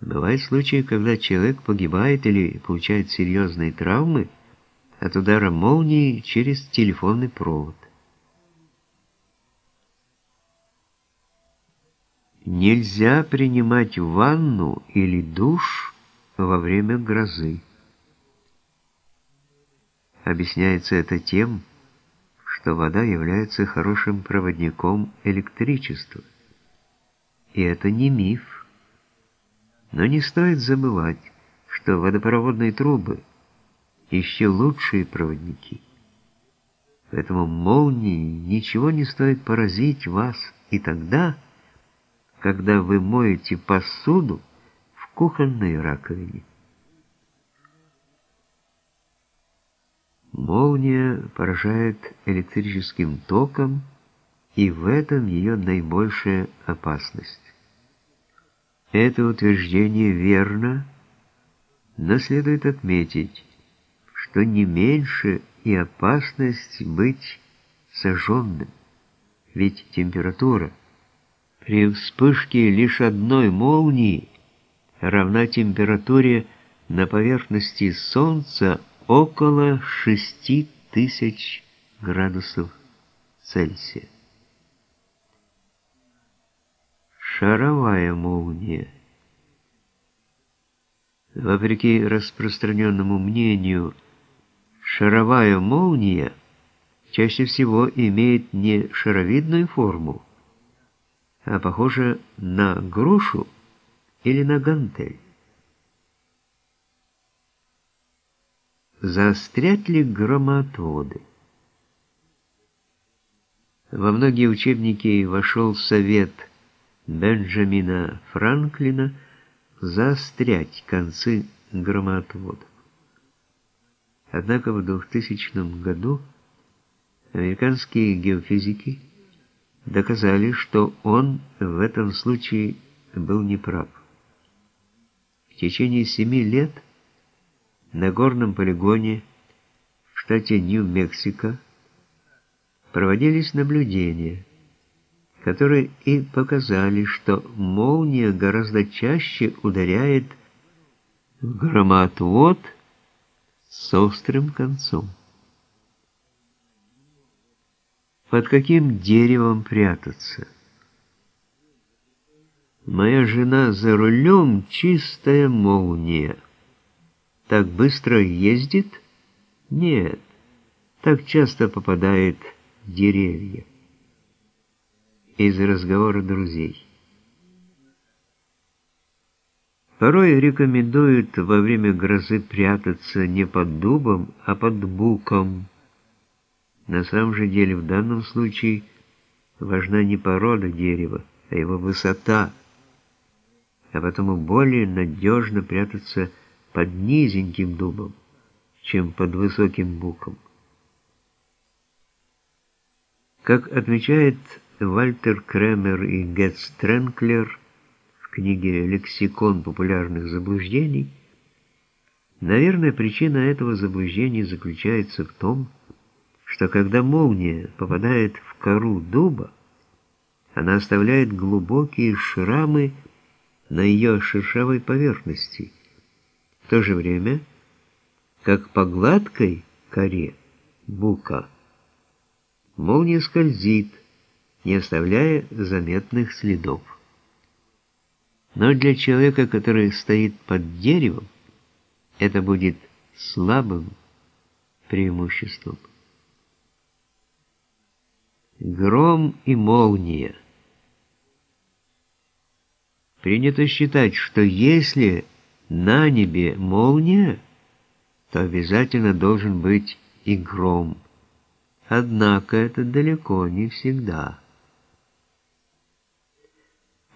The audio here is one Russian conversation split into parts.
Бывают случаи, когда человек погибает или получает серьезные травмы от удара молнии через телефонный провод. Нельзя принимать ванну или душ во время грозы. Объясняется это тем, что вода является хорошим проводником электричества. И это не миф. Но не стоит забывать, что водопроводные трубы еще лучшие проводники. Поэтому молнии ничего не стоит поразить вас и тогда, когда вы моете посуду в кухонной раковине. Молния поражает электрическим током, и в этом ее наибольшая опасность. Это утверждение верно, но следует отметить, что не меньше и опасность быть сожженным, ведь температура при вспышке лишь одной молнии равна температуре на поверхности Солнца около 6000 градусов Цельсия. Шаровая молния. Вопреки распространенному мнению, шаровая молния чаще всего имеет не шаровидную форму, а похожа на грушу или на гантель. Заострять ли громоотводы? Во многие учебники вошел совет Бенджамина Франклина заострять концы громоотводов. Однако в 2000 году американские геофизики доказали, что он в этом случае был неправ. В течение семи лет на горном полигоне в штате Нью-Мексико проводились наблюдения, которые и показали, что молния гораздо чаще ударяет в громоотвод с острым концом. Под каким деревом прятаться? Моя жена за рулем чистая молния. Так быстро ездит? Нет, так часто попадает деревья. Из разговора друзей. Порой рекомендуют во время грозы прятаться не под дубом, а под буком. На самом же деле в данном случае важна не порода дерева, а его высота, а потому более надежно прятаться под низеньким дубом, чем под высоким буком. Как отмечает Вальтер Кремер и Гетт Стренклер в книге «Лексикон популярных заблуждений», наверное, причина этого заблуждения заключается в том, что когда молния попадает в кору дуба, она оставляет глубокие шрамы на ее шершавой поверхности, в то же время, как по гладкой коре бука молния скользит, не оставляя заметных следов. Но для человека, который стоит под деревом, это будет слабым преимуществом. Гром и молния. Принято считать, что если на небе молния, то обязательно должен быть и гром. Однако это далеко не всегда.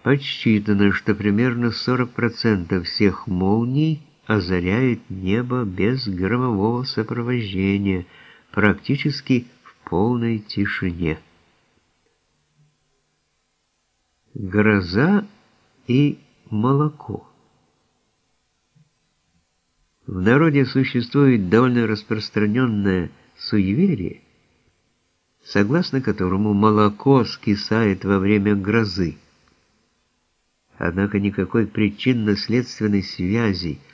Подсчитано, что примерно 40% всех молний озаряет небо без громового сопровождения, практически в полной тишине. Гроза и молоко. В народе существует довольно распространенное суеверие, согласно которому молоко скисает во время грозы, Однако никакой причинно-следственной связи